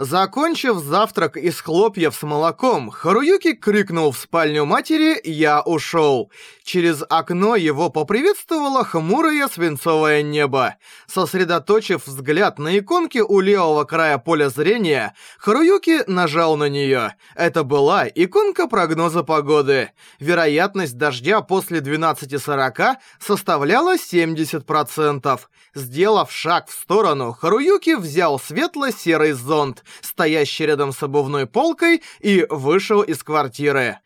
Закончив завтрак из хлопьев с молоком, Харуюки крикнул в спальню матери «Я ушел». Через окно его поприветствовало хмурое свинцовое небо. Сосредоточив взгляд на иконке у левого края поля зрения, Харуюки нажал на нее. Это была иконка прогноза погоды. Вероятность дождя после 12.40 составляла 70%. Сделав шаг в сторону, Харуюки взял светло-серый зонт, стоящий рядом с обувной полкой, и вышел из квартиры.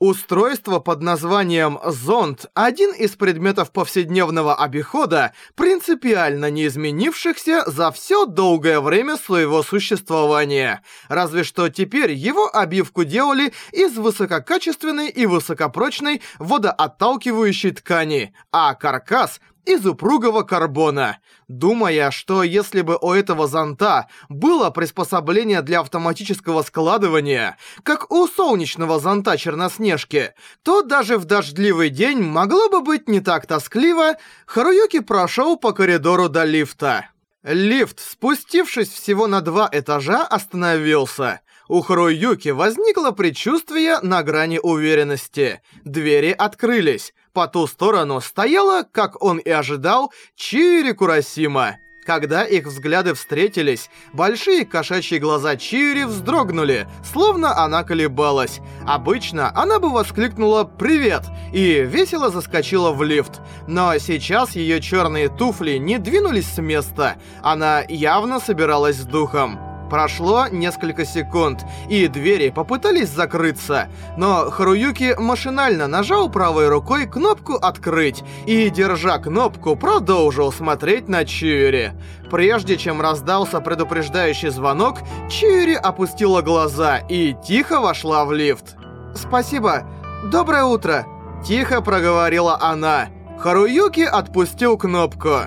Устройство под названием «зонт» — один из предметов повседневного обихода, принципиально не изменившихся за все долгое время своего существования. Разве что теперь его обивку делали из высококачественной и высокопрочной водоотталкивающей ткани, а каркас из упругого карбона, думая, что если бы у этого зонта было приспособление для автоматического складывания, как у солнечного зонта Черноснежки, то даже в дождливый день могло бы быть не так тоскливо, Харуюки прошел по коридору до лифта. Лифт, спустившись всего на два этажа, остановился. У Харуюки возникло предчувствие на грани уверенности. Двери открылись. По ту сторону стояла, как он и ожидал, Чири Курасима. Когда их взгляды встретились, большие кошачьи глаза Чири вздрогнули, словно она колебалась. Обычно она бы воскликнула «Привет!» и весело заскочила в лифт. Но сейчас ее черные туфли не двинулись с места, она явно собиралась с духом. Прошло несколько секунд, и двери попытались закрыться, но Харуюки машинально нажал правой рукой кнопку «Открыть» и, держа кнопку, продолжил смотреть на Чиури. Прежде чем раздался предупреждающий звонок, Чиури опустила глаза и тихо вошла в лифт. «Спасибо. Доброе утро!» Тихо проговорила она. Харуюки отпустил кнопку.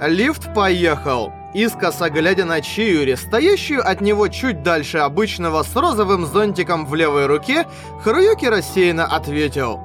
Лифт поехал искоса глядя на Чиури, стоящую от него чуть дальше обычного с розовым зонтиком в левой руке, Харуюки рассеянно ответил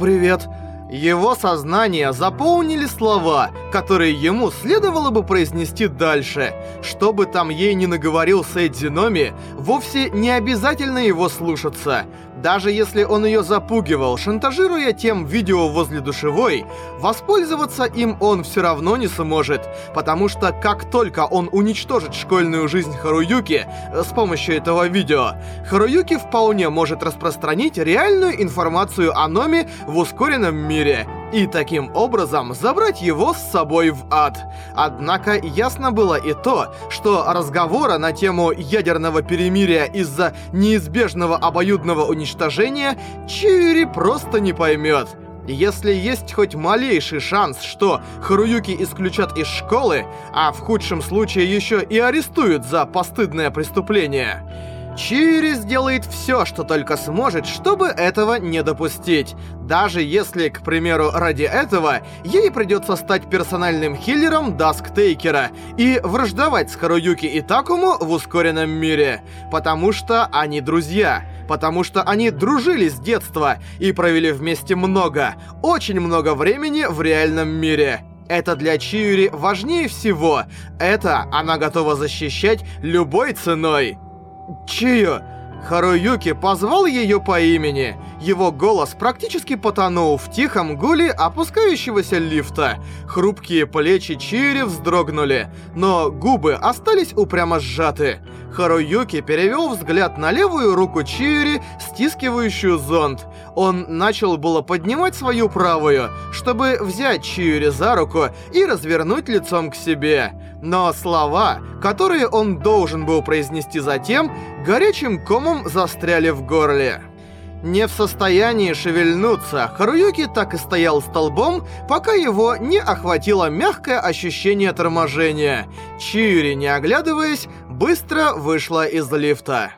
«Привет». Его сознание заполнили слова, которые ему следовало бы произнести дальше. Что бы там ей ни наговорил Сэйдзи Номи, вовсе не обязательно его слушаться. Даже если он ее запугивал, шантажируя тем видео возле душевой, воспользоваться им он все равно не сможет, потому что как только он уничтожит школьную жизнь Харуюки э, с помощью этого видео, Харуюки вполне может распространить реальную информацию о Номи в ускоренном мире и таким образом забрать его с собой в ад. Однако ясно было и то, что разговора на тему ядерного перемирия из-за неизбежного обоюдного уничтожения Чиури просто не поймет. Если есть хоть малейший шанс, что Харуюки исключат из школы, а в худшем случае еще и арестуют за постыдное преступление, Чири сделает все, что только сможет, чтобы этого не допустить. Даже если, к примеру, ради этого ей придется стать персональным хиллером Дасктейкера и враждовать с Харуюки и Такому в ускоренном мире. Потому что они друзья. Потому что они дружили с детства и провели вместе много, очень много времени в реальном мире. Это для Чиури важнее всего. Это она готова защищать любой ценой. Чио! Харуюки позвал ее по имени. Его голос практически потонул в тихом гуле опускающегося лифта. Хрупкие плечи Чири вздрогнули, но губы остались упрямо сжаты. Харуюки перевел взгляд на левую руку Чири, стискивающую зонт. Он начал было поднимать свою правую, чтобы взять Чири за руку и развернуть лицом к себе. Но слова, которые он должен был произнести затем, горячим комом застряли в горле. Не в состоянии шевельнуться, Харуюки так и стоял столбом, пока его не охватило мягкое ощущение торможения. Чиури, не оглядываясь, быстро вышла из лифта.